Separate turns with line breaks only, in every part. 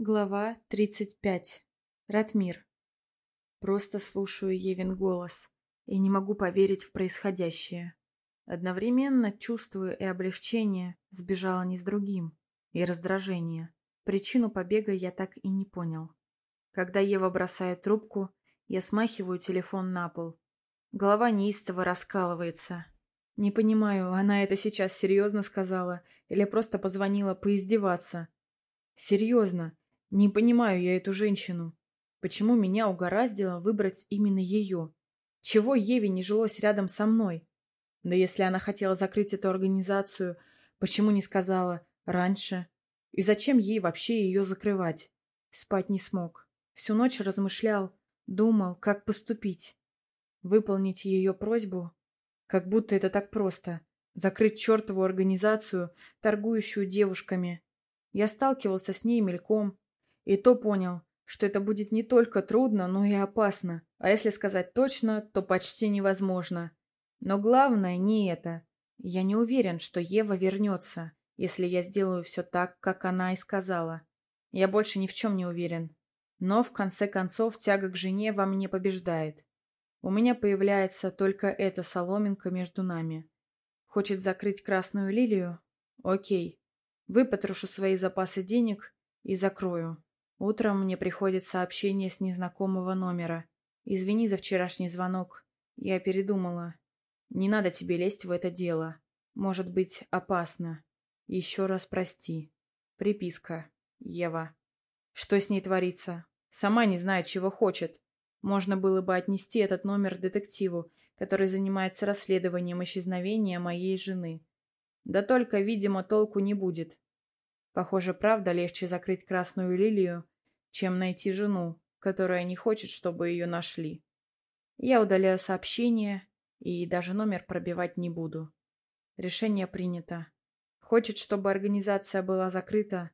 Глава 35. Ратмир. Просто слушаю Евин голос и не могу поверить в происходящее. Одновременно чувствую и облегчение, сбежала не с другим, и раздражение. Причину побега я так и не понял. Когда Ева бросает трубку, я смахиваю телефон на пол. Голова неистово раскалывается. Не понимаю, она это сейчас серьезно сказала или просто позвонила поиздеваться. Серьезно. Не понимаю я эту женщину. Почему меня угораздило выбрать именно ее? Чего Еве не жилось рядом со мной? Да если она хотела закрыть эту организацию, почему не сказала раньше? И зачем ей вообще ее закрывать? Спать не смог. Всю ночь размышлял, думал, как поступить. Выполнить ее просьбу? Как будто это так просто. Закрыть чертову организацию, торгующую девушками. Я сталкивался с ней мельком, и то понял, что это будет не только трудно, но и опасно. А если сказать точно, то почти невозможно. Но главное не это. Я не уверен, что Ева вернется, если я сделаю все так, как она и сказала. Я больше ни в чем не уверен. Но, в конце концов, тяга к жене во мне побеждает. У меня появляется только эта соломинка между нами. Хочет закрыть красную лилию? Окей. Выпотрошу свои запасы денег и закрою. Утром мне приходит сообщение с незнакомого номера. «Извини за вчерашний звонок. Я передумала. Не надо тебе лезть в это дело. Может быть, опасно. Еще раз прости. Приписка. Ева». Что с ней творится? Сама не знает, чего хочет. Можно было бы отнести этот номер детективу, который занимается расследованием исчезновения моей жены. Да только, видимо, толку не будет. Похоже, правда легче закрыть красную лилию, чем найти жену, которая не хочет, чтобы ее нашли. Я удаляю сообщение и даже номер пробивать не буду. Решение принято. Хочет, чтобы организация была закрыта,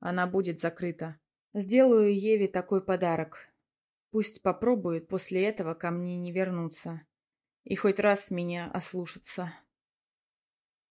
она будет закрыта. Сделаю Еве такой подарок. Пусть попробует после этого ко мне не вернуться. И хоть раз меня ослушаться.